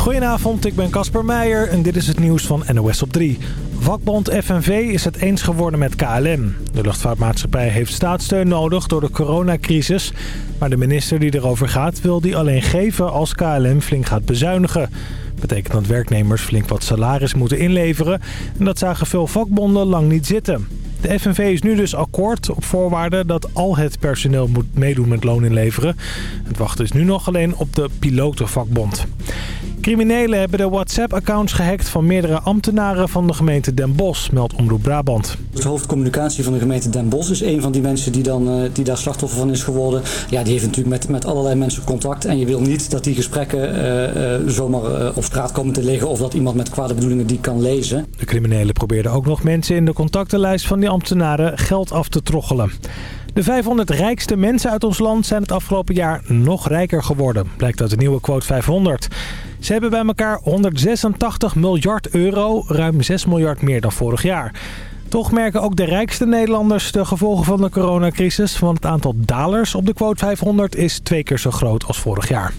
Goedenavond, ik ben Casper Meijer en dit is het nieuws van NOS op 3. Vakbond FNV is het eens geworden met KLM. De luchtvaartmaatschappij heeft staatssteun nodig door de coronacrisis. Maar de minister die erover gaat wil die alleen geven als KLM flink gaat bezuinigen. Betekent dat werknemers flink wat salaris moeten inleveren. En dat zagen veel vakbonden lang niet zitten. De FNV is nu dus akkoord op voorwaarde dat al het personeel moet meedoen met loon inleveren. Het wachten is nu nog alleen op de pilotenvakbond. Criminelen hebben de WhatsApp-accounts gehackt van meerdere ambtenaren van de gemeente Den Bosch, meldt Omroep Brabant. Het hoofdcommunicatie van de gemeente Den Bosch is een van die mensen die, dan, uh, die daar slachtoffer van is geworden. Ja, die heeft natuurlijk met, met allerlei mensen contact en je wil niet dat die gesprekken uh, uh, zomaar op straat komen te liggen of dat iemand met kwade bedoelingen die kan lezen. De criminelen probeerden ook nog mensen in de contactenlijst van die ambtenaren geld af te troggelen. De 500 rijkste mensen uit ons land zijn het afgelopen jaar nog rijker geworden, blijkt uit de nieuwe quote 500. Ze hebben bij elkaar 186 miljard euro, ruim 6 miljard meer dan vorig jaar. Toch merken ook de rijkste Nederlanders de gevolgen van de coronacrisis... want het aantal dalers op de quote 500 is twee keer zo groot als vorig jaar.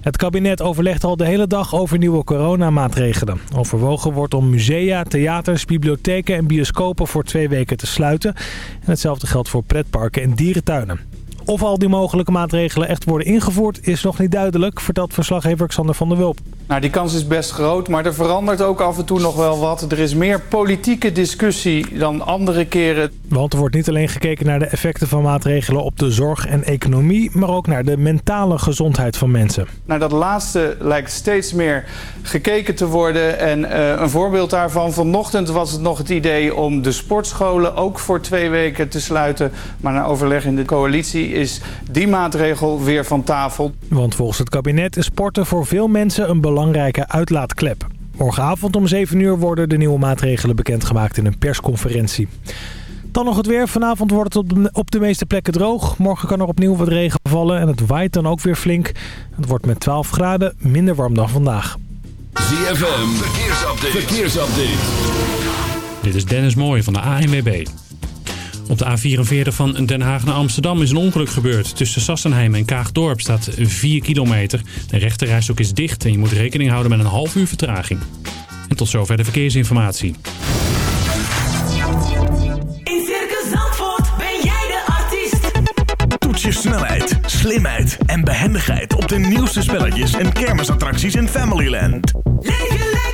Het kabinet overlegt al de hele dag over nieuwe coronamaatregelen. Overwogen wordt om musea, theaters, bibliotheken en bioscopen voor twee weken te sluiten. En hetzelfde geldt voor pretparken en dierentuinen. Of al die mogelijke maatregelen echt worden ingevoerd is nog niet duidelijk, vertelt verslaggever Xander van der Wulp. Nou, die kans is best groot, maar er verandert ook af en toe nog wel wat. Er is meer politieke discussie dan andere keren. Want er wordt niet alleen gekeken naar de effecten van maatregelen op de zorg en economie... maar ook naar de mentale gezondheid van mensen. Naar dat laatste lijkt steeds meer gekeken te worden. En uh, een voorbeeld daarvan, vanochtend was het nog het idee om de sportscholen ook voor twee weken te sluiten. Maar na overleg in de coalitie is die maatregel weer van tafel. Want volgens het kabinet is sporten voor veel mensen een belangrijke uitlaatklep. Morgenavond om 7 uur worden de nieuwe maatregelen bekendgemaakt in een persconferentie. Dan nog het weer. Vanavond wordt het op de meeste plekken droog. Morgen kan er opnieuw wat regen vallen en het waait dan ook weer flink. Het wordt met 12 graden minder warm dan vandaag. ZFM, verkeersupdate. verkeersupdate. Dit is Dennis Mooij van de ANWB. Op de A44 van Den Haag naar Amsterdam is een ongeluk gebeurd. Tussen Sassenheim en Kaagdorp staat 4 kilometer. De rechterrijstok is dicht en je moet rekening houden met een half uur vertraging. En tot zover de verkeersinformatie. In Circus Zandvoort ben jij de artiest. Toets je snelheid, slimheid en behendigheid op de nieuwste spelletjes en kermisattracties in Familyland. Leef je lekker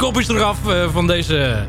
Kop is eraf eh, van deze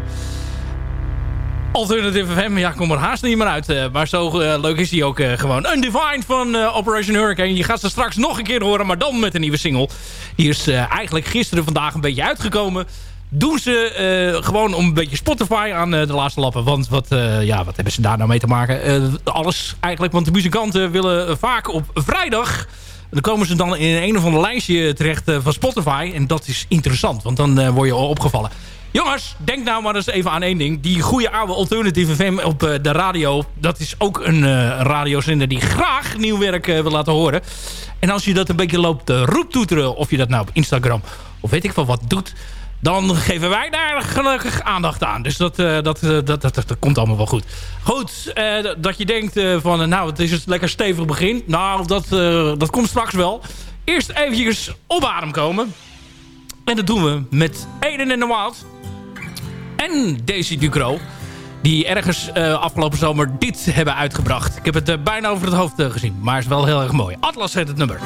Alternative FM. Ja, ik kom er haast niet meer uit. eh, maar zo eh, leuk is die ook gewoon. Undefined van Operation Hurricane. Je gaat ze straks nog een keer horen, maar dan met een nieuwe single. Die is eigenlijk gisteren vandaag een beetje uitgekomen. Doen ze gewoon om een beetje Spotify aan de laatste lappen. Want wat, ja, wat hebben ze daar nou mee te maken? Alles eigenlijk, want de muzikanten willen vaak op vrijdag... Dan komen ze dan in een of ander lijstje terecht eh, van Spotify. En dat is interessant, want dan eh, word je al opgevallen. Jongens, denk nou maar eens even aan één ding. Die goede oude Alternative FM op eh, de radio... dat is ook een eh, radiozender die graag nieuw werk wil laten horen. En als je dat een beetje loopt te roeptoeteren... of je dat nou op Instagram of weet ik van wat doet... dan geven wij daar gelukkig aandacht aan. Dus dat, eh, dat, eh, dat, dat, dat, komt allemaal wel goed. Goed, eh, dat je denkt van... nou, het is een lekker stevig begin. Nou, dat, dat komt straks wel. Eerst eventjes op adem komen. En dat doen we met Eden in the Wild en Daisy Ducro. Die ergens afgelopen zomer dit hebben uitgebracht. Ik heb het bijna over het hoofd gezien. Maar het is wel heel erg mooi. Atlas heet het nummer.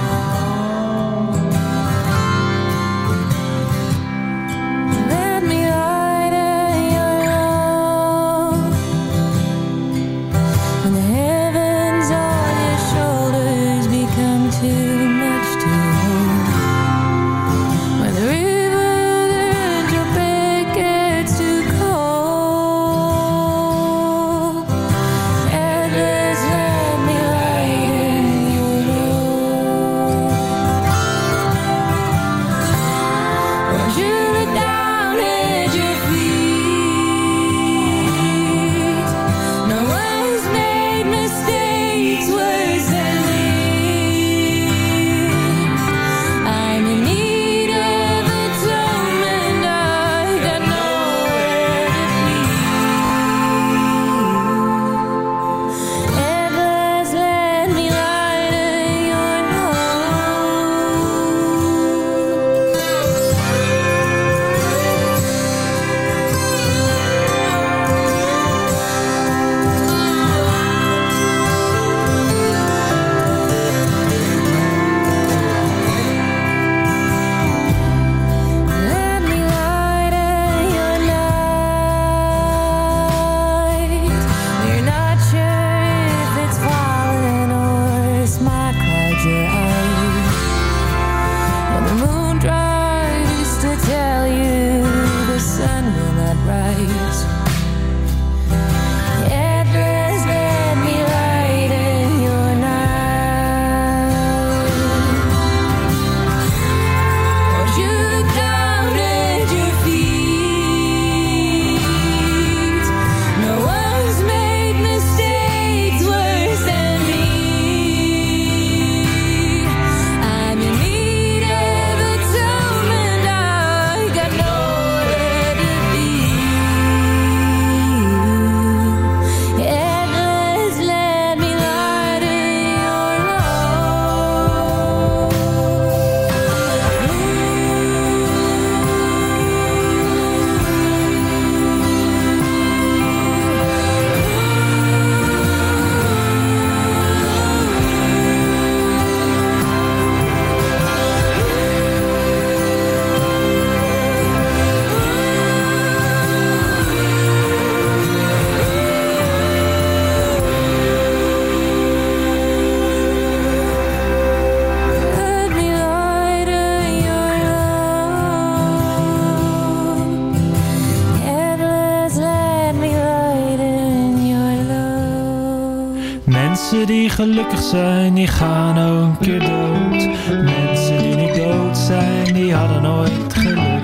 Gelukkig zijn, die gaan ook een keer dood. Mensen die niet dood zijn, die hadden nooit geluk.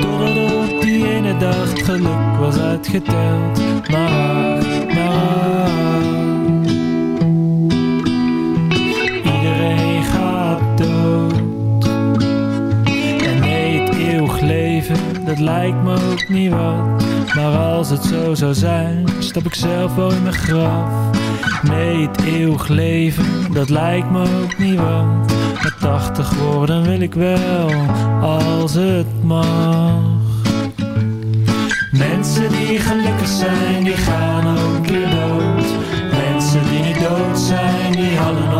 Totdat die ene dag het geluk was uitgeteld. Maar maar. Iedereen gaat dood. En nee, het eeuwig leven, dat lijkt me ook niet wat. Maar als het zo zou zijn, stap ik zelf wel in mijn graf. Nee, het eeuwig leven, dat lijkt me ook niet wat. Maar tachtig worden wil ik wel, als het mag. Mensen die gelukkig zijn, die gaan ook keer dood. Mensen die niet dood zijn, die hadden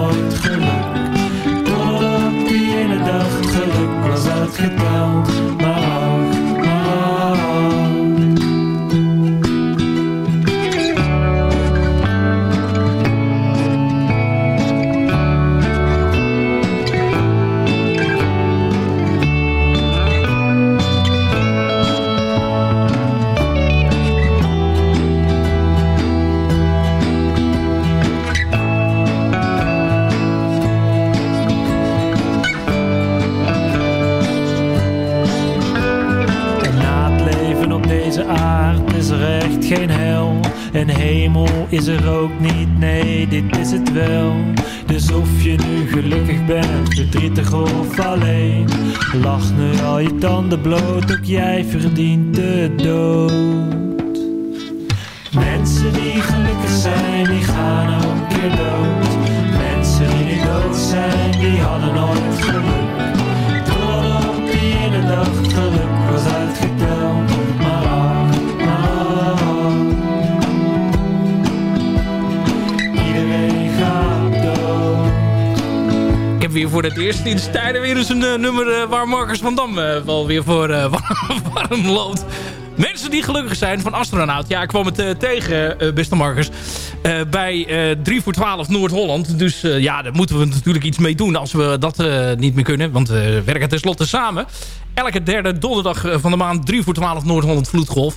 geen hel. En hemel is er ook niet, nee, dit is het wel. Dus of je nu gelukkig bent, verdrietig of alleen. Lach nu al je tanden bloot, ook jij verdient de dood. Voor het eerst in de tijden weer eens een eh, nummer eh, waar Marcus van Dam eh, wel weer voor warm loopt. Mensen die gelukkig zijn van astronaut. Ja, ik kwam het tegen, beste Marcus. bij eh 3 voor 12 Noord-Holland. Dus ja, daar moeten we natuurlijk iets mee doen als we dat niet meer kunnen. Want we werken tenslotte samen. Elke derde donderdag van de maand 3 voor 12 Noord-Holland Vloedgolf.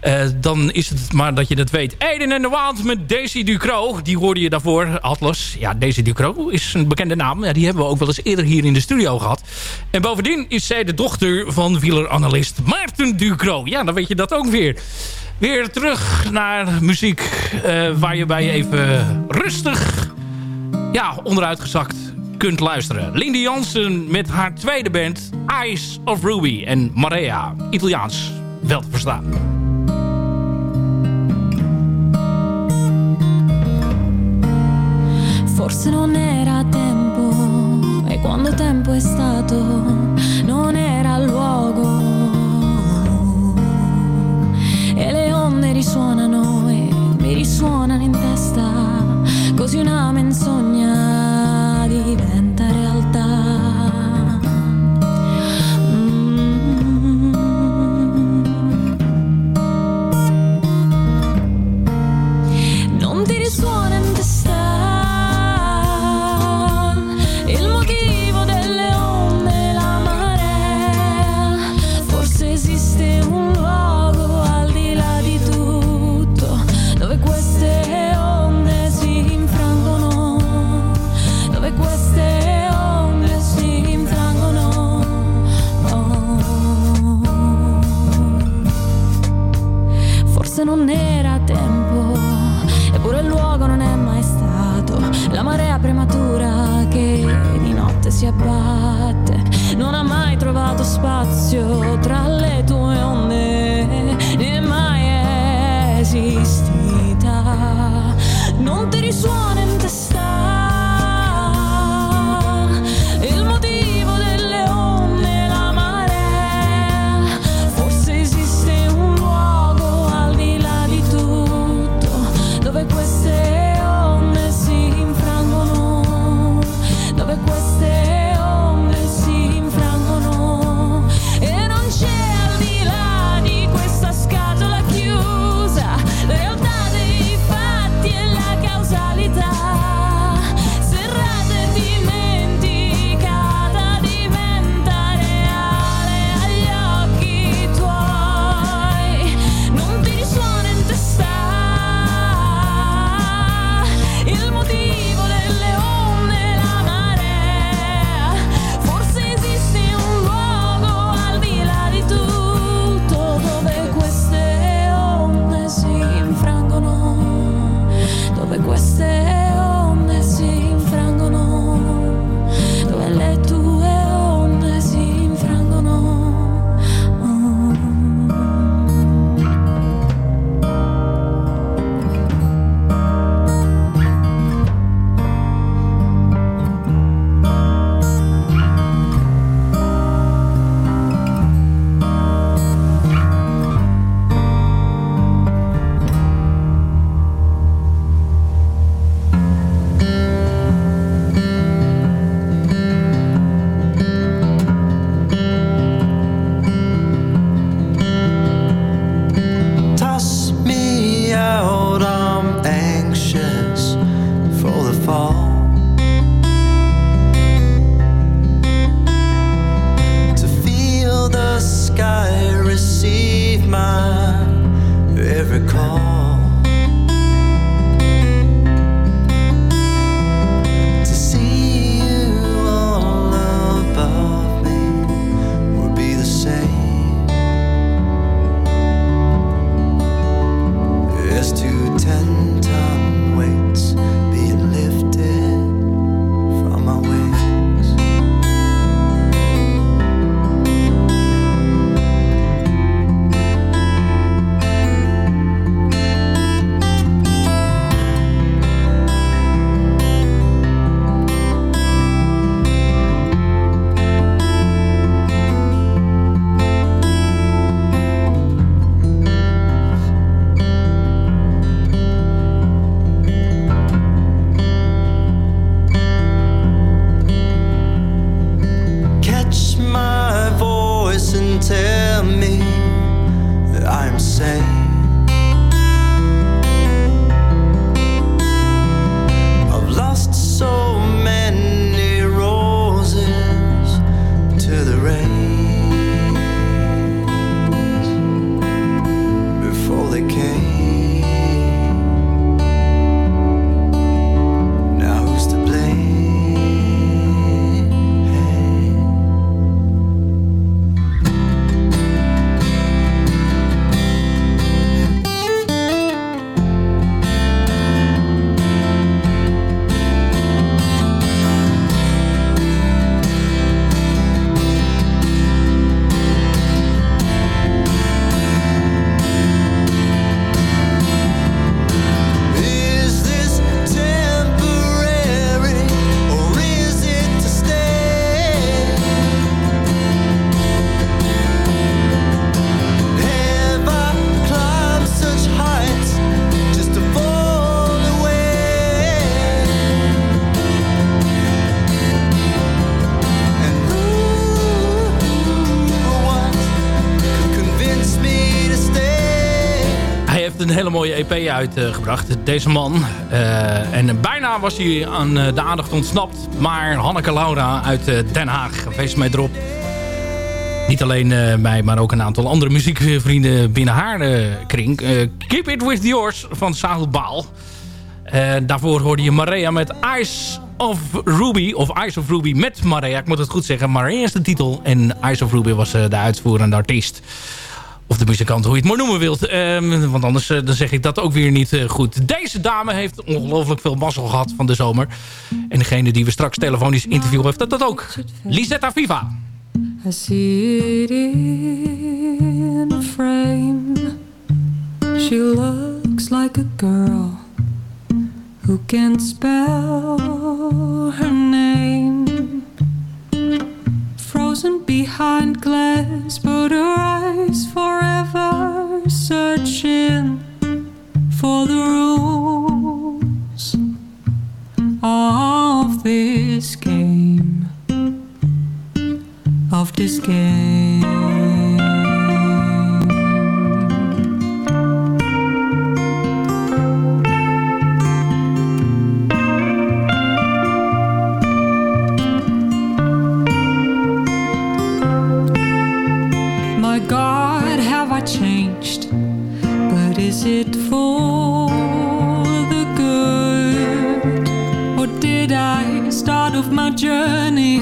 Eh, dan is het maar dat je dat weet. Eden en de Waand met Daisy Ducro. Die hoorde je daarvoor, Atlas. Ja, Daisy Ducro is een bekende naam. Ja, die hebben we ook wel eens eerder hier in de studio gehad. En bovendien is zij de dochter van wieleranalist Maarten Ducro. Ja, dan weet je dat ook weer. Weer terug naar muziek eh, waar je bij even rustig ja, onderuitgezakt kunt luisteren. Lindy Jansen met haar tweede band Eyes of Ruby en Marea. Italiaans, wel te verstaan. Forse non era tempo, e quando tempo è stato, non era luogo. E le onde risuonano e mi risuonano in testa, così una menzogna Uitgebracht, deze man. Eh, en bijna was hij aan eh, de aandacht ontsnapt. Maar Hanneke Laura uit eh, Den Haag, wees mij erop. Niet alleen mij, maar ook een aantal andere muziekvrienden binnen haar kring. Keep It With Yours van Sahel Baal. Daarvoor hoorde je Maria met Eyes of Ruby. Of Eyes of Ruby met Maria. Ik moet het goed zeggen. Maria is de titel. En Eyes of Ruby was de uitvoerende artiest. De muzikant, hoe je het maar noemen wilt. Ehm, want anders eh, dan zeg ik dat ook weer niet eh, goed. Deze dame heeft ongelooflijk veel mazzel gehad van de zomer. En degene die we straks telefonisch interviewen heeft dat, dat ook. Lisetta Viva. I in frame. She looks like a girl who can't spell her name. Frozen behind glass, but her eyes forever searching for the rules of this game of this game. Is it for the good? Or did I start off my journey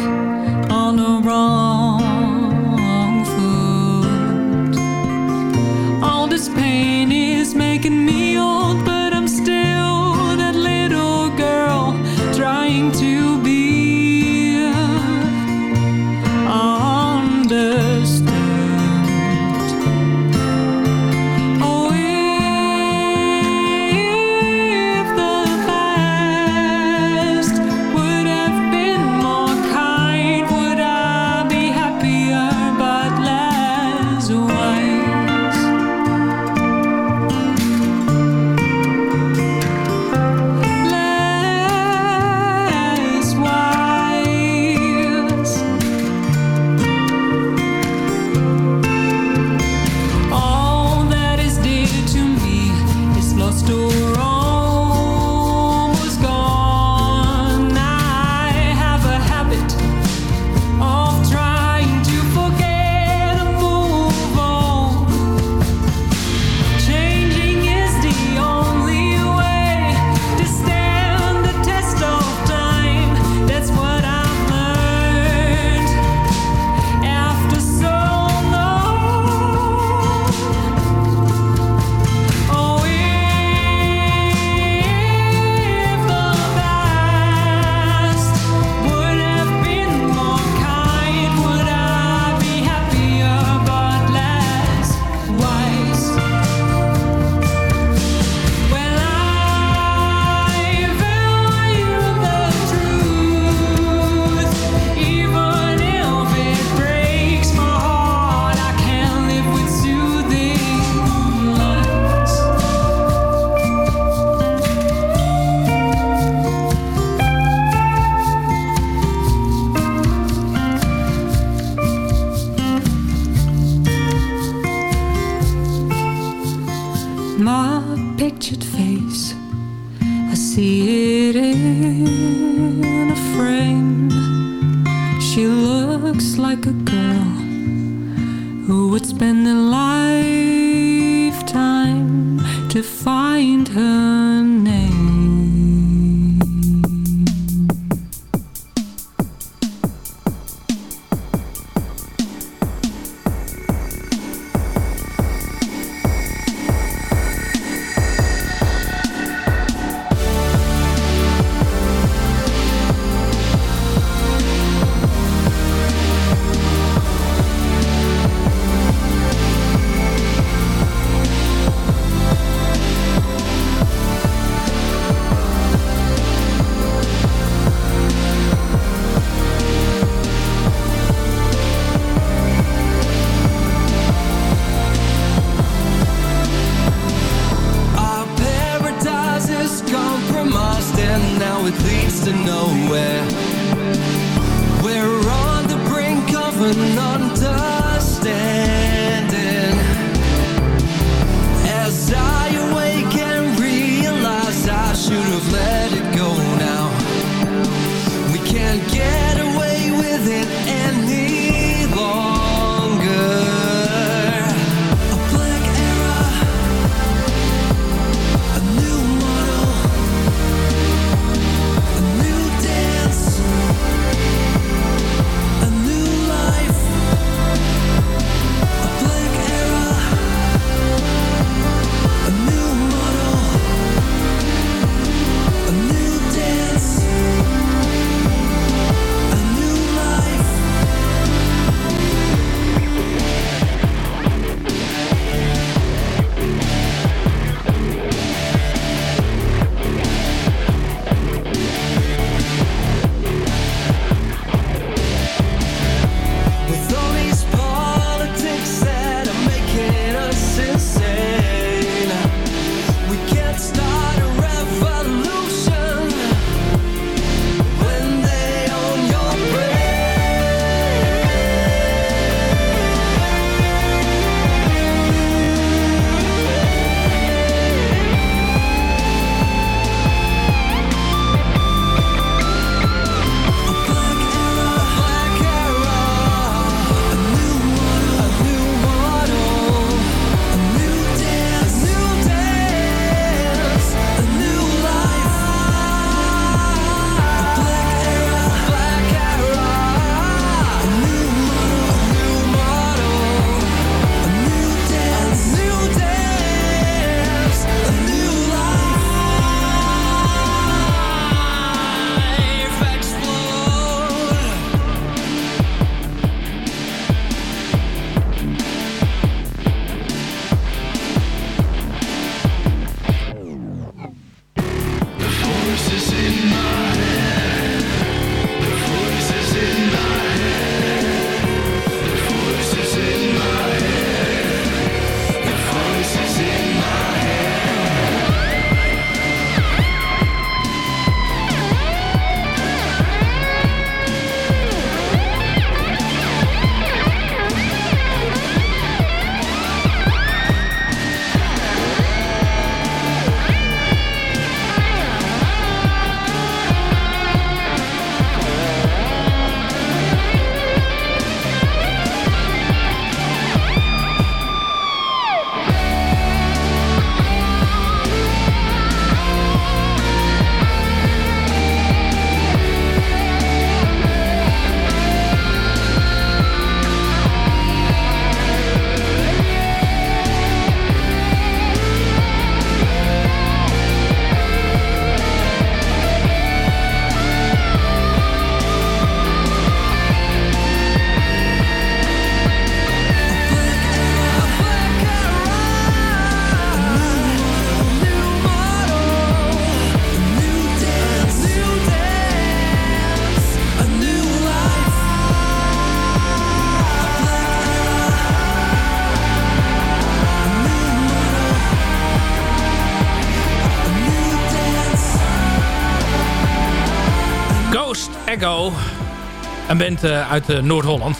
een band eh, uit eh, Noord-Holland.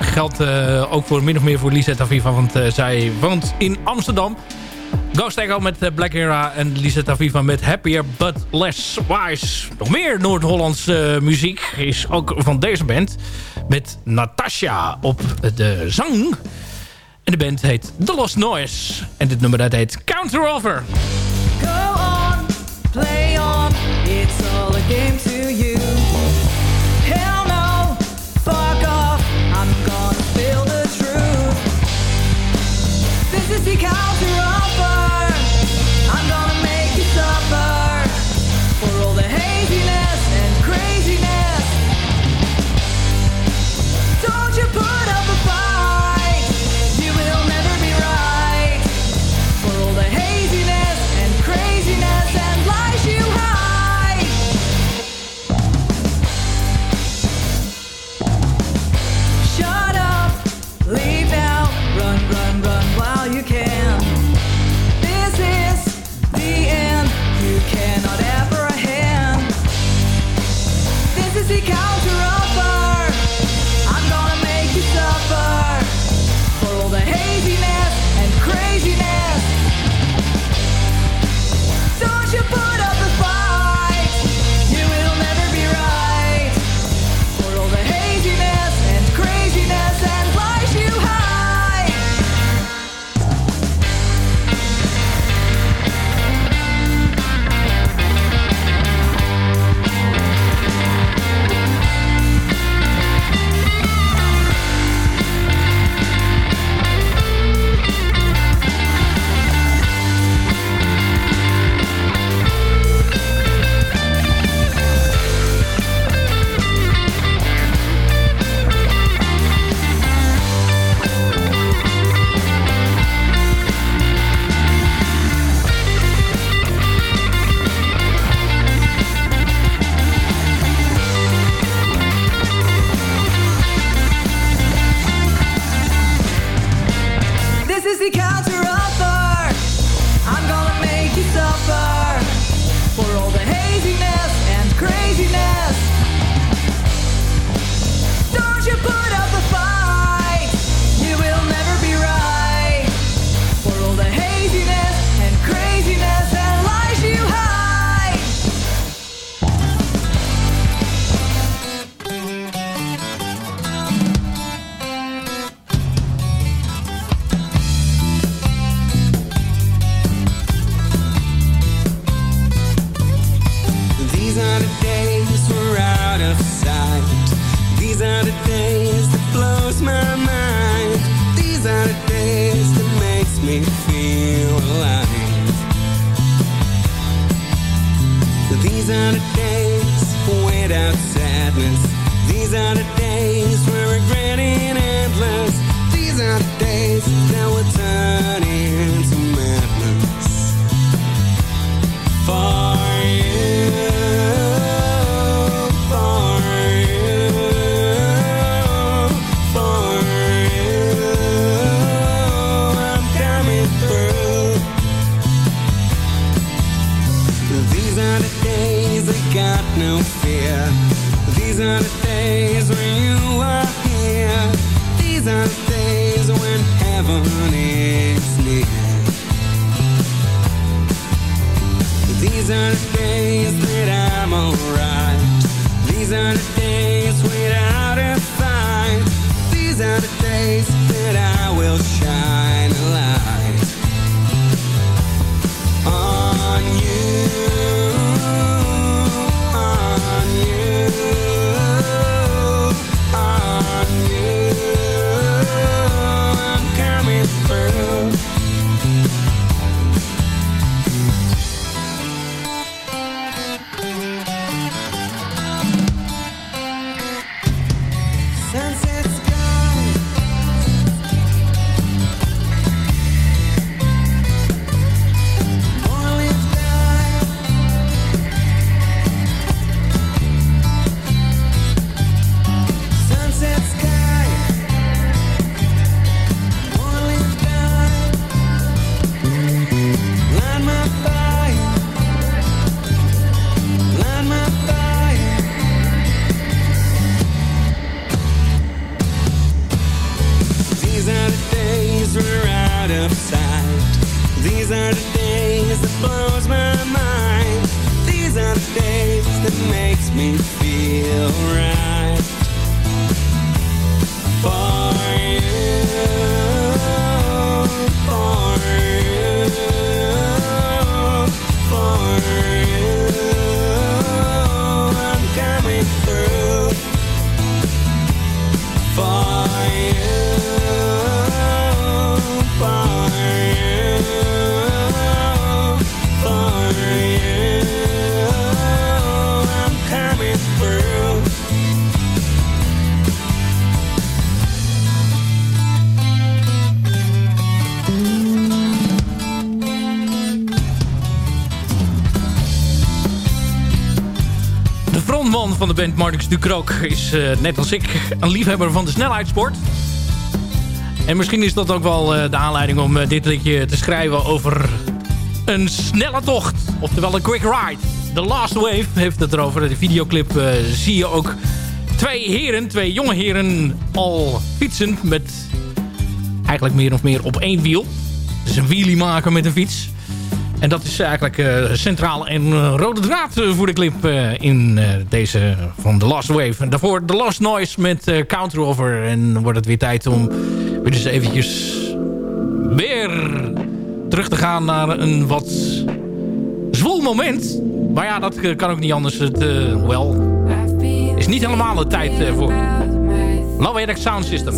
Geldt eh, ook voor, min of meer voor Lisette Aviva, want zij woont in Amsterdam. Ghost Echo met Black Era en Lisette Aviva met Happier But Less Wise. Nog meer Noord-Hollandse muziek is ook van deze band. Met Natasha op de zang. En de band heet The Lost Noise. En dit nummer dat heet Counter Over. Go on, play on, it's all a game to musical down at These are the days that blows my mind. These are the days that makes me feel right. Marcus Ducroc, is eh, net als ik een liefhebber van de snelheidssport. En misschien is dat ook wel eh, de aanleiding om eh, dit liedje te schrijven over een snelle tocht. Oftewel een quick ride. The Last Wave heeft het erover. De videoclip zie je ook twee heren, twee jonge heren al fietsen met eigenlijk meer of meer op één wiel. Dus een wheelie maken met een fiets. En dat is eigenlijk eh, centraal en eh, rode draad eh, voor de clip in deze van The Last Wave. En daarvoor The Last Noise met eh, Counterover. En dan wordt het weer tijd om weer eens eventjes weer terug te gaan naar een wat zwoel moment. Maar ja, dat kan ook niet anders. Het, wel, is niet helemaal de tijd voor. Low Sound System.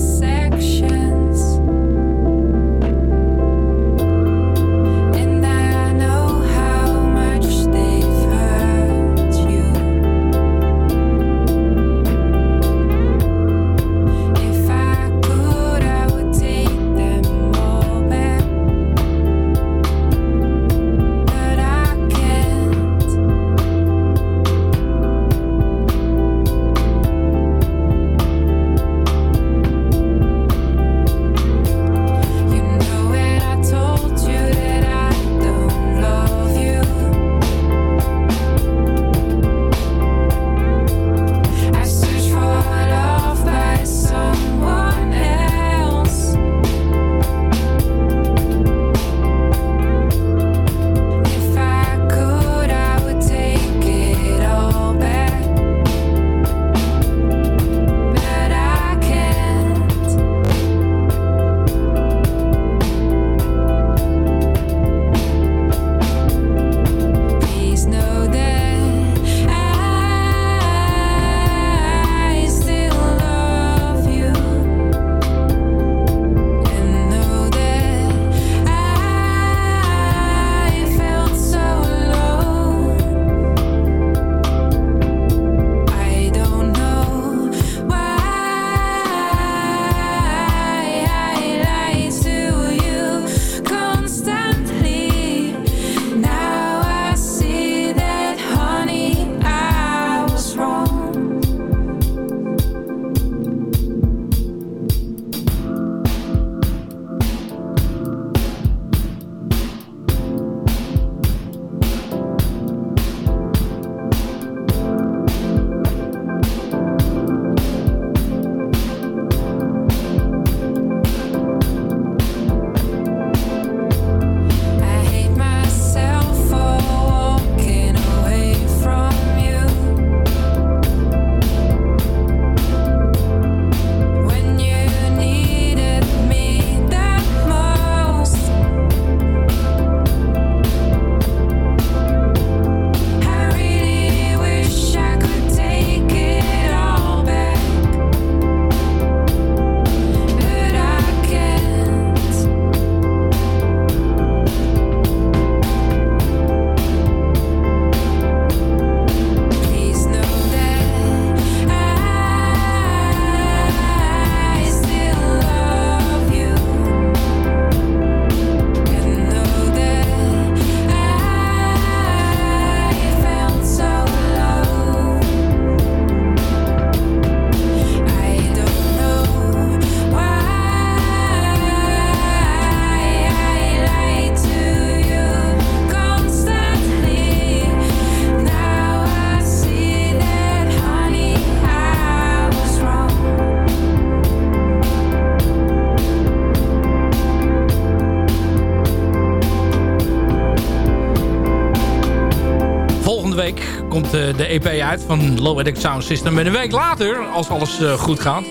De EP uit van Low Edit Sound System. En een week later, als alles eh, goed gaat...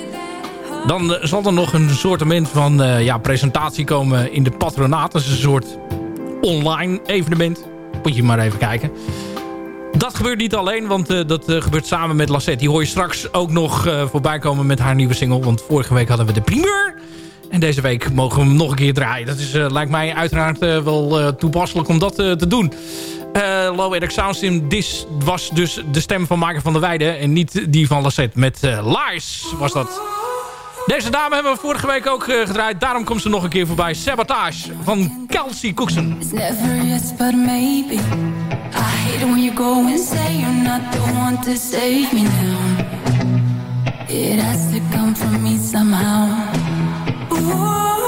dan eh, zal er nog een soortement van eh, ja, presentatie komen in de patronaat. Dat is een soort online evenement. Moet je maar even kijken. Dat gebeurt niet alleen, want dat gebeurt samen met Lassette. Die hoor je straks ook nog voorbij komen met haar nieuwe single. Want vorige week hadden we de primeur. En deze week mogen we hem nog een keer draaien. Dat is, lijkt mij uiteraard wel toepasselijk om dat te doen. Eh Low Edit Sound System, dit was dus de stem van Maker van der Weijden... en niet die van Lassette. Met eh Lies was dat. Deze dame hebben we vorige week ook eh, gedraaid. Daarom komt ze nog een keer voorbij. Sabotage van Kelsey Cookson. It's never yes, but maybe. I hate it when you go and say you're not the one to save me now. It has to come from me somehow. Ooh,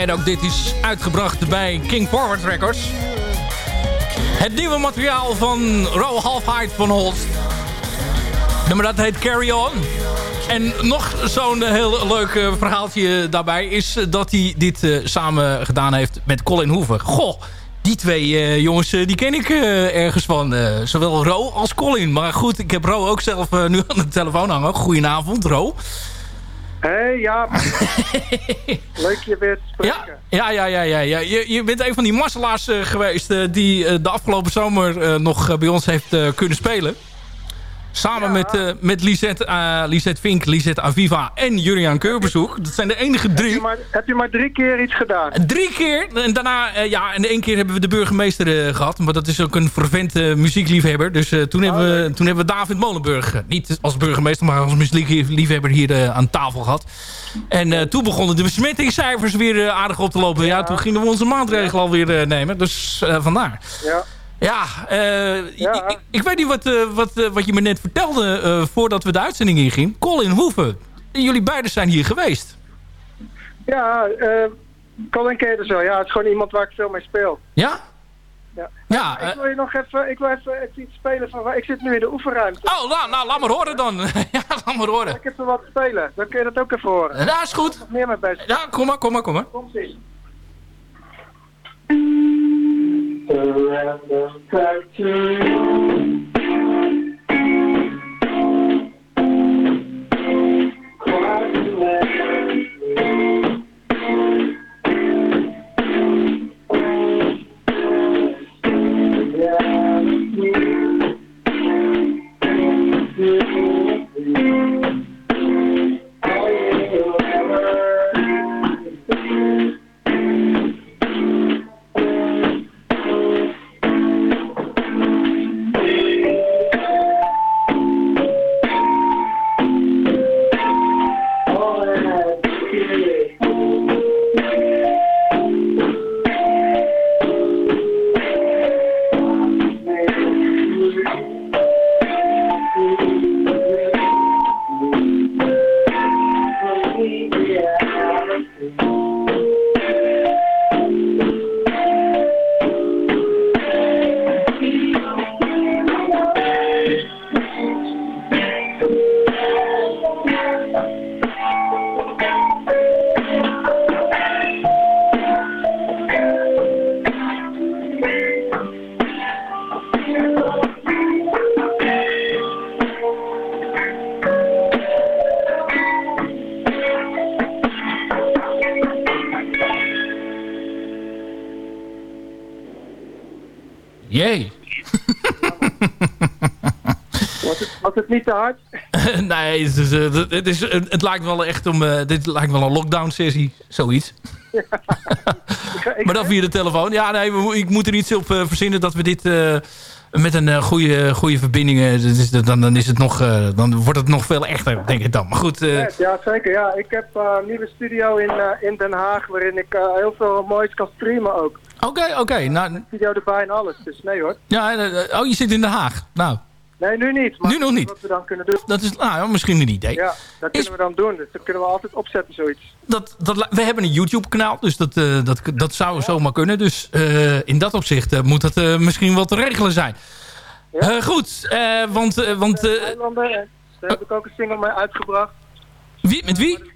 En ook dit is uitgebracht bij King Forward Records. Het nieuwe materiaal van Ro Halfheid van Holst. Nummer dat heet Carry On. En nog zo'n heel leuk eh, verhaaltje daarbij is dat hij dit eh, samen gedaan heeft met Colin Hoeven. Goh, die twee eh, jongens die ken ik ergens van. zowel Ro als Colin. Maar goed, ik heb Ro ook zelf nu aan de telefoon hangen. Goedenavond, Ro. Hé, hey, ja. Leuk je weer te spreken. Ja, ja, ja, ja. ja. Je, je bent een van die masselaars eh, geweest eh, die eh, de afgelopen zomer nog bij ons heeft kunnen spelen. Samen met, eh, met Lisette, Lisette Vink, Lisette Aviva en Juriaan Keurbezoek. Dat zijn de enige drie. Heb je, maar, heb je maar drie keer iets gedaan? Drie keer. En daarna, eh, ja, en één keer hebben we de burgemeester eh, gehad. Maar dat is ook een fervent eh, muziekliefhebber. Dus toen, hebben we, toen hebben we David Molenburg, niet als burgemeester, maar als muziekliefhebber hier aan tafel gehad. En toen begonnen de besmettingscijfers weer aardig op te lopen. Ja. toen gingen we onze maatregelen alweer nemen. Dus vandaar. Ja. Ja, eh, Ik, ik, ik weet niet wat, eh, wat, eh, wat je me net vertelde voordat we de uitzending ingingen. Colin Hoeven, jullie beiden zijn hier geweest. Ja, Colin ken je dus. Ja, het is gewoon iemand waar ik veel mee speel. Ja? Ja. Ja, ik wil je nog even, ik wil even, even iets spelen van, ik zit nu in de oefenruimte. Oh, nou, nou laat maar horen dan. ja, laat maar horen. Ik heb er wat spelen, dan kun je dat ook even horen. Ja, is goed. Nog meer mee bezig. Ja, kom maar, kom maar, kom maar. surrender back to you. Niet te hard? nee, het, is, eh, het, is, het lijkt wel echt om... eh, dit lijkt wel een lockdown sessie, zoiets. maar dan via de telefoon. Ja, nee, we- ik moet er iets op eh, verzinnen dat we dit met een goede, goede verbinding... is, dan, dan, is het nog, dan wordt het nog veel echter, denk ik dan. Maar goed, Ja, zeker. Ja, ik heb een nieuwe studio in, in Den Haag waarin ik heel veel moois kan streamen ook. Oké, oké. nou, Studio erbij en alles, dus nee hoor. ja, oh, je zit in Den Haag. Nou, Nee, nu niet. Maar Nu nog niet. Wat we dan kunnen doen. dat is nou, ja, misschien een idee. Ja, dat kunnen we dan doen. Dus dat kunnen we altijd opzetten, zoiets. dat, dat, we hebben een YouTube-kanaal, dus dat, eh, dat, dat zou zomaar kunnen. Dus eh, in dat opzicht eh, moet dat misschien wel te regelen zijn. Eh, goed, want... want Eilanden, daar heb ik ook een single mee uitgebracht. wie, met wie?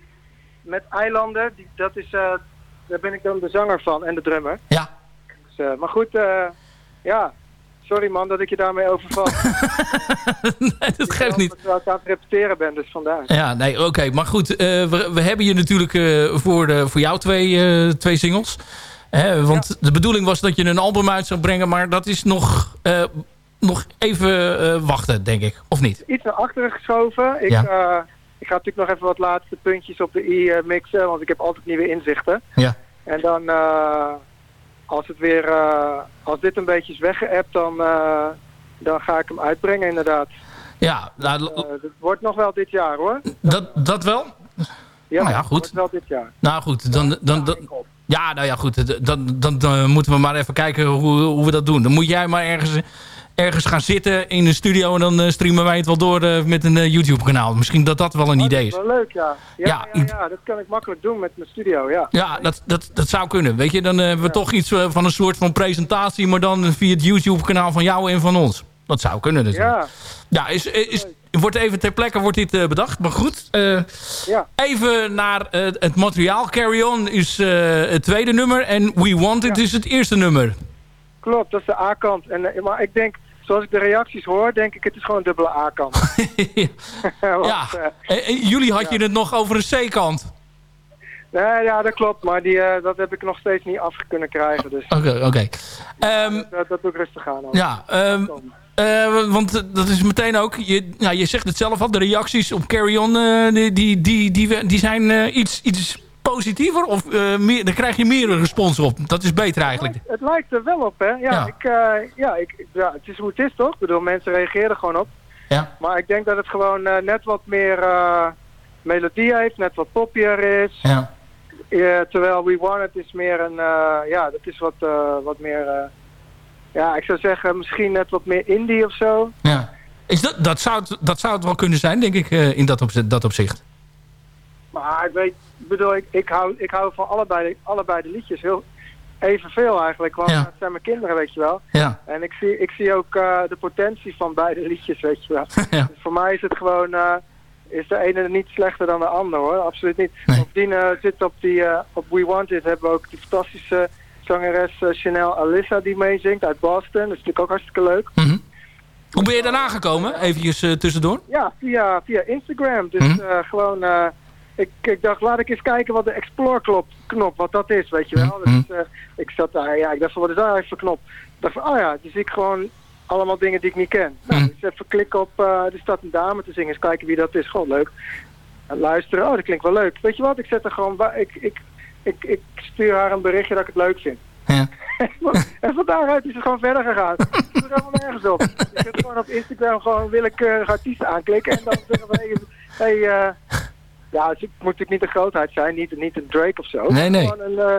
Met Eilanden, die, dat is, daar ben ik dan de zanger van en de drummer. Ja. Dus, maar goed, ja, sorry man dat ik je daarmee overval. nee, dat geeft niet. Terwijl ik aan het repeteren ben, dus vandaar. Ja, nee, oké. Maar goed, eh, we, we hebben je natuurlijk eh, voor, de, voor jou twee, eh, twee singles. Hè, want de bedoeling was dat je een album uit zou brengen, maar dat is nog, eh, nog even eh, wachten, denk ik. Of niet? Iets naar achteren geschoven. Ik, Ja. eh, ik ga natuurlijk nog even wat laatste puntjes op de i eh, mixen, want ik heb altijd nieuwe inzichten. Ja. En dan, eh, als het weer, eh, als dit een beetje is weggeëpt, dan, eh, dan ga ik hem uitbrengen inderdaad. Ja, nou, Eh, het wordt nog wel dit jaar hoor. dat, dat wel? Ja, Nou ja, het goed. wordt wel dit jaar. Nou goed, dan, dan, dan, ja, nou ja, goed. Dan, dan, dan moeten we maar even kijken hoe, hoe we dat doen. Dan moet jij maar ergens ergens gaan zitten in een studio... en dan eh, streamen wij het wel door eh, met een eh, YouTube-kanaal. Misschien dat dat wel een idee is. Wel leuk, ja. Ja, Ja, ja, ja, dat kan ik makkelijk doen met mijn studio, ja. Ja, dat, dat, dat zou kunnen. Weet je, dan hebben we toch iets van een soort van presentatie... maar dan via het YouTube-kanaal van jou en van ons. Dat zou kunnen natuurlijk. Ja, Ja, is, is, wordt even ter plekke wordt dit bedacht. Maar goed, ja. even naar het materiaal. Carry On is het tweede nummer. En We Want It is het eerste nummer. klopt, dat is de A-kant. En, maar ik denk, zoals ik de reacties hoor, denk ik het is gewoon een dubbele A-kant. Ja. eh, Eh, eh, jullie had je het nog over een C-kant. nee, ja, dat klopt, maar die, dat heb ik nog steeds niet af kunnen krijgen. Dus Oké, oké. Ehm, dat, dat doe ik rustig aan. Ja, ehm, eh, want dat is meteen ook... Je, ja, je zegt het zelf al, de reacties op Carry On... die, die, die, die, die zijn iets, iets positiever? Of eh, meer, daar krijg je meer een respons op? Dat is beter eigenlijk. Het lijkt er wel op, hè? Ja, Ja. Ik, eh, ja, ik, ja, het is hoe het is, toch? Ik bedoel, mensen reageren er gewoon op. Ja. Maar ik denk dat het gewoon eh, net wat meer melodie heeft, net wat poppier is. Ja. Terwijl We Want It is meer een, ja, dat is wat, wat meer, ja, ik zou zeggen misschien net wat meer indie of zo. Ja. Is dat, dat, zou het, dat zou het wel kunnen zijn, denk ik, in dat, opzicht, dat opzicht. Maar ik weet, bedoel, ik, ik, hou, ik hou van allebei, de- allebei de liedjes heel evenveel eigenlijk. Want Ja. het zijn mijn kinderen, weet je wel. Ja. En ik zie, ik zie ook eh, de potentie van beide liedjes, weet je wel. Ja. Dus voor mij is het gewoon, eh, is de ene niet slechter dan de ander hoor, absoluut niet. Bovendien eh, zit op, die, op We Want It hebben we ook die fantastische zangeres Chanel Alyssa die meezingt uit Boston. Dat is natuurlijk ook hartstikke leuk. Hoe ben je daarna gekomen? Even tussendoor. Ja, via, via Instagram. Dus Mhm. gewoon, ik, ik dacht, laat ik eens kijken wat de Explore-knop, knop, wat dat is, weet je wel. Mhm. Dus, eh, ik zat daar, ja, ik dacht van, wat is daar eigenlijk voor knop? Ik dacht van, oh ja, dus ik gewoon allemaal dingen die ik niet ken. Nou, Mhm. dus even klikken op, eh er staat een dame te zingen, eens kijken wie dat is, gewoon leuk. En luisteren, oh, dat klinkt wel leuk. Weet je wat, ik zet er gewoon, ik, ik, ik, ik stuur haar een berichtje dat ik het leuk vind. Ja. en van daaruit is het gewoon verder gegaan. Het is er helemaal nergens op. Je kunt gewoon op Instagram gewoon willekeurige artiesten aanklikken en dan zeggen we, hey, hey eh, ja, het moet natuurlijk niet de grootheid zijn, niet, niet een Drake of zo. Nee, nee. Gewoon een, eh,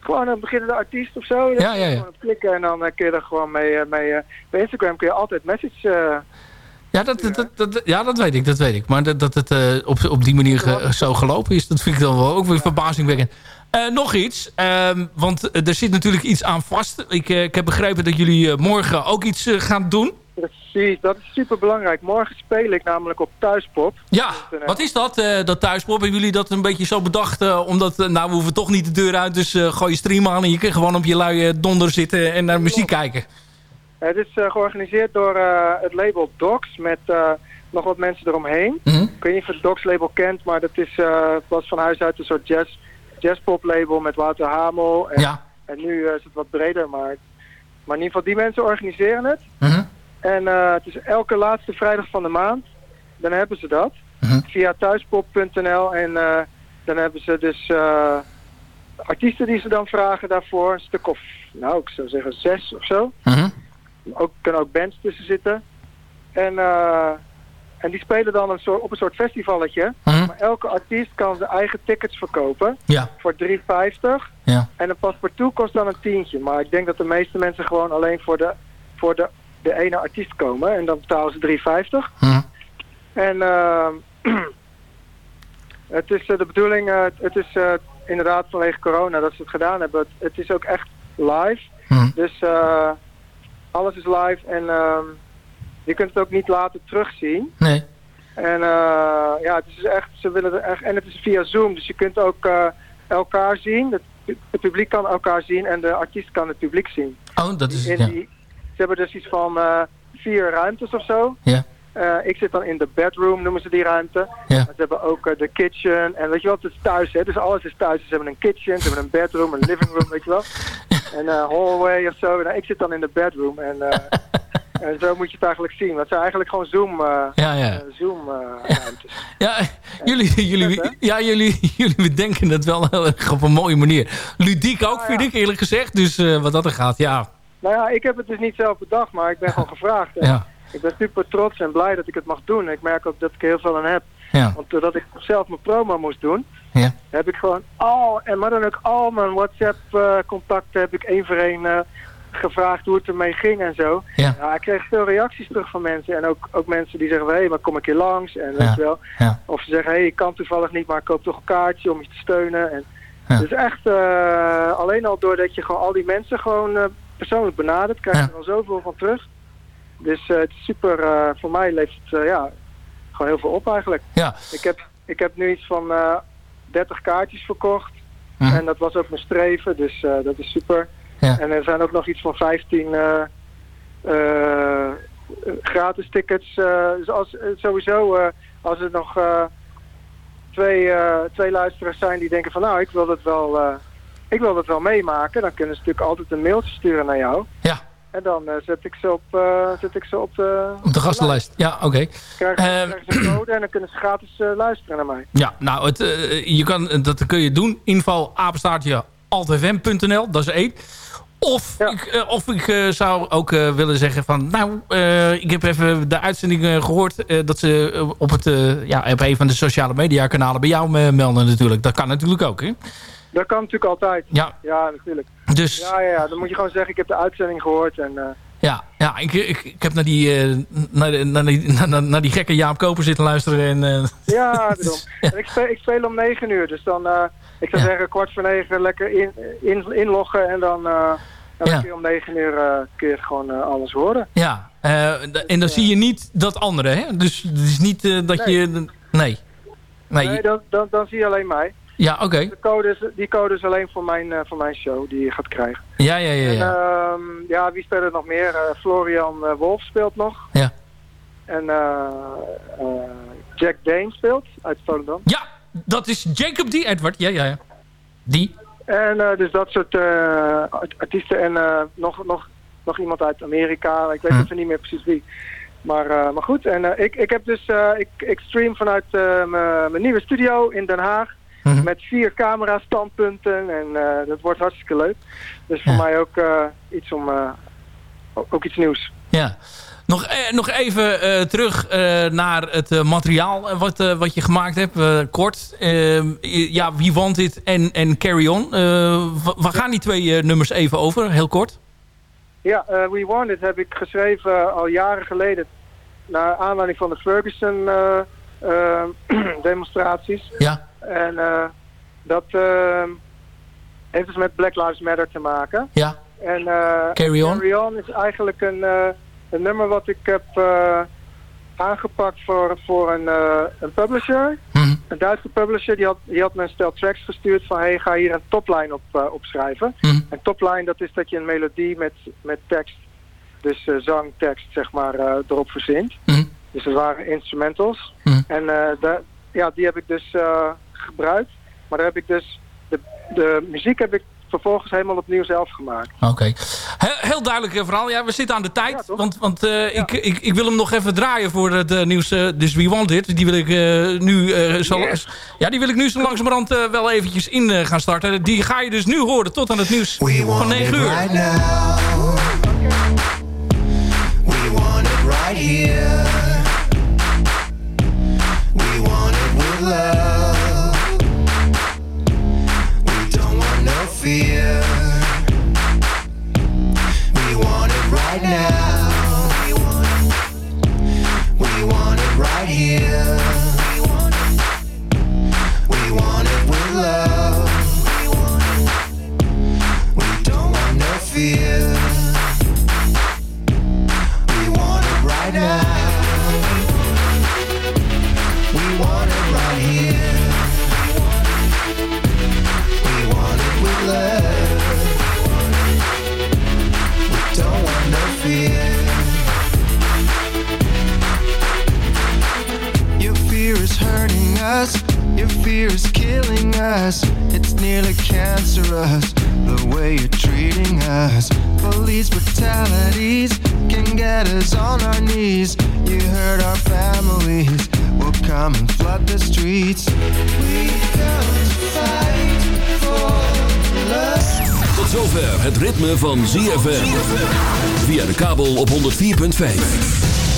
gewoon een beginnende artiest of zo. Ja, ja. Gewoon klikken en dan eh, kun je er gewoon mee, eh, mee bij Instagram kun je altijd message... Ja, dat, dat, dat, ja, dat weet ik, dat weet ik. Maar dat, dat het op, op die manier ge- zo gelopen is, dat vind ik dan wel ook weer verbazingwekkend. Nog iets, ehm, want er zit natuurlijk iets aan vast. Ik, ik heb begrepen dat jullie morgen ook iets gaan doen. Precies, dat is super belangrijk. Morgen speel ik namelijk op Thuispop. Ja, wat is dat, eh, dat thuispop? Hebben jullie dat een beetje zo bedacht? eh, omdat, eh, nou, we hoeven toch niet de deur uit, dus eh, gooi je stream aan... en je kan gewoon op je luie donder zitten en naar muziek kijken. Het is eh, georganiseerd door eh, het label Docs met eh, nog wat mensen eromheen. Mhm. Ik weet niet of je het Docs label kent, maar dat is, eh, was van huis uit een soort jazz, jazzpop label met Wouter Hamel. En, Ja. en nu eh, is het wat breder, maar, maar in ieder geval die mensen organiseren het. Mhm. En eh, het is elke laatste vrijdag van de maand. Dan hebben ze dat. Mhm. Via thuispop.nl. En eh, dan hebben ze dus eh, artiesten die ze dan vragen daarvoor. Een stuk of, nou ik zou zeggen zes of zo. Mhm. Ook, kunnen ook bands tussen zitten. En, eh, en die spelen dan een soort, op een soort festivalletje. Mhm. Maar elke artiest kan zijn eigen tickets verkopen. Ja. Voor 3,50. Ja. En een paspartout kost dan een tientje. Maar ik denk dat de meeste mensen gewoon alleen voor de, voor de, de ene artiest komen. En dan betalen ze 3,50. Mhm. En ehm, het is eh, de bedoeling, eh, het is eh, inderdaad vanwege corona dat ze het gedaan hebben. Het, het is ook echt live. Mhm. Dus eh, alles is live en ehm, je kunt het ook niet later terugzien. Nee. En eh, ja, het is echt, ze willen er echt, en het is via Zoom, dus je kunt ook eh, elkaar zien. Het, het publiek kan elkaar zien en de artiest kan het publiek zien. Oh, dat is In ja. die, ze hebben dus iets van eh, vier ruimtes of zo. Ja. Eh, ik zit dan in de bedroom, noemen ze die ruimte. Ja. Ze hebben ook eh, de kitchen. En weet je wat, het is thuis, hè. Dus alles is thuis. Ze hebben een kitchen, ze hebben een bedroom, een living room, weet je wel. En een hallway of zo. Nou, ik zit dan in de bedroom. En, en zo moet je het eigenlijk zien. Dat zijn eigenlijk gewoon Zoom, Ja, ja. Zoom ruimtes. Ja, jullie, jullie, ja jullie, jullie bedenken het wel heel erg op een mooie manier. Ludiek ook, vind ik eerlijk gezegd. Dus wat dat er gaat, ja. Nou ja, ik heb het dus niet zelf bedacht, maar ik ben gewoon gevraagd. Ja. Ik ben super trots en blij dat ik het mag doen. Ik merk ook dat ik er heel veel aan heb. Ja. Want doordat ik zelf mijn promo moest doen, Ja. heb ik gewoon al, en maar dan ook al mijn WhatsApp eh, contacten heb ik één voor één eh, gevraagd hoe het ermee ging en zo. Ja. ik kreeg veel reacties terug van mensen. En ook, ook mensen die zeggen, hé, hey, maar kom een keer langs. En weet je wel. Of ze zeggen, hé, hey, ik kan toevallig niet, maar ik koop toch een kaartje om je te steunen. En. Dus echt, eh, alleen al doordat je gewoon al die mensen gewoon persoonlijk benadert, krijg je Ja. er al zoveel van terug. Dus eh, het is super, eh, voor mij levert het eh, ja, gewoon heel veel op eigenlijk. Ja. Ik heb, ik heb nu iets van eh 30 kaartjes verkocht. Mhm. En dat was ook mijn streven, dus dat is super. Ja. En er zijn ook nog iets van 15 eh, eh, gratis tickets. dus als, sowieso, als er nog twee, twee luisteraars zijn die denken van nou, ik wil dat wel, ik wil dat wel meemaken, dan kunnen ze natuurlijk altijd een mailtje sturen naar jou. Ja. En dan eh, zet ik ze op, eh, zet ik ze op de, Op de gastenlijst. Ja, oké. Krijgen, Ehm, krijgen ze een code en dan kunnen ze gratis eh, luisteren naar mij. Ja, nou, het, eh, je kan, dat kun je doen. Info apenstaartje altfm.nl, dat is één. Of ik, eh, of ik eh, zou ook eh, willen zeggen van... Nou, eh, ik heb even de uitzending eh, gehoord... eh, dat ze eh, op, het, eh, ja, op een van de sociale media kanalen bij jou eh, melden natuurlijk. Dat kan natuurlijk ook, hè? Dat kan natuurlijk altijd. Ja. Ja, natuurlijk. Dus- Ja, ja, ja, dan moet je gewoon zeggen, ik heb de uitzending gehoord en... eh, Ja, ja ik, ik, ik heb naar die, eh, naar, de- naar, die, naar, naar die gekke Jaap Koper zitten luisteren. En, eh, Ja, daarom. En ik, speel, ik speel om negen uur, dus dan, ik zou zeggen kwart voor negen lekker in, in, inloggen en dan, eh dan Ja. kun je om negen uur kun je gewoon alles horen. ja, en dan zie je niet dat andere, hè? Dus het is niet dat Nee. je... Nee. Nee, Nee, dan, dan, dan zie je alleen mij. Ja, oké. Die code is alleen voor mijn, eh, voor mijn show die je gaat krijgen. Ja, ja, ja. En, ja. ehm, ja, wie speelt er nog meer? Eh, Florian eh, Wolf speelt nog. Ja. En Jack Dane speelt uit Volendam. Ja, dat is Jacob D. Edward. Ja, ja, ja. Die. En dus dat soort art- artiesten en nog, nog, nog iemand uit Amerika. Ik weet Hm. even niet meer precies wie. Maar, maar goed, en ik, ik heb dus ik, ik stream vanuit mijn nieuwe studio in Den Haag. Mhm. Met vier camera standpunten en eh, dat wordt hartstikke leuk. Dus voor mij ook eh, iets om eh, ook, iets nieuws. Ja. Nog, eh, nog even terug naar het materiaal wat, wat je gemaakt hebt. kort. Ehm, ja, Wie Want It en, en Carry On. Waar gaan die twee nummers even over? Heel kort. Ja, We Want It heb ik geschreven al jaren geleden. Naar aanleiding van de Ferguson demonstraties. Ja. En eh, dat eh, heeft dus met Black Lives Matter te maken. Ja. En eh, Carry On? Carry On is eigenlijk een, eh, een nummer wat ik heb eh, aangepakt voor, voor een, eh, een publisher. Mhm. Een Duitse publisher, die had, die had me een stel tracks gestuurd van... hey, ga hier een topline op, eh, opschrijven. Mhm. En topline, dat is dat je een melodie met, met tekst, dus eh, zangtekst, zeg maar, eh, erop verzint. Mhm. Dus dat waren instrumentals. Mhm. En eh, ja, die heb ik dus eh, gebruikt. Maar daar heb ik dus... De, de muziek heb ik vervolgens helemaal opnieuw zelf gemaakt. Oké. Heel, heel duidelijk eh, verhaal. Ja, we zitten aan de tijd. want want eh, ik, ik, ik wil hem nog even draaien voor het nieuws. dus We Want It. Die wil ik eh, nu eh, zo, ja, die wil ik nu zo langzamerhand wel eventjes in eh, gaan starten. Die ga je dus nu horen tot aan het nieuws van 9 uur. right now. We want it right here. Right now. We want it right here. Us. Your fear is killing us. It's nearly cancerous the way you're treating us. Police brutalities can get us on our knees. You hurt our families. We'll come and flood the streets. We fight for. Tot zover het ritme van ZFM. Via de kabel op 104.5.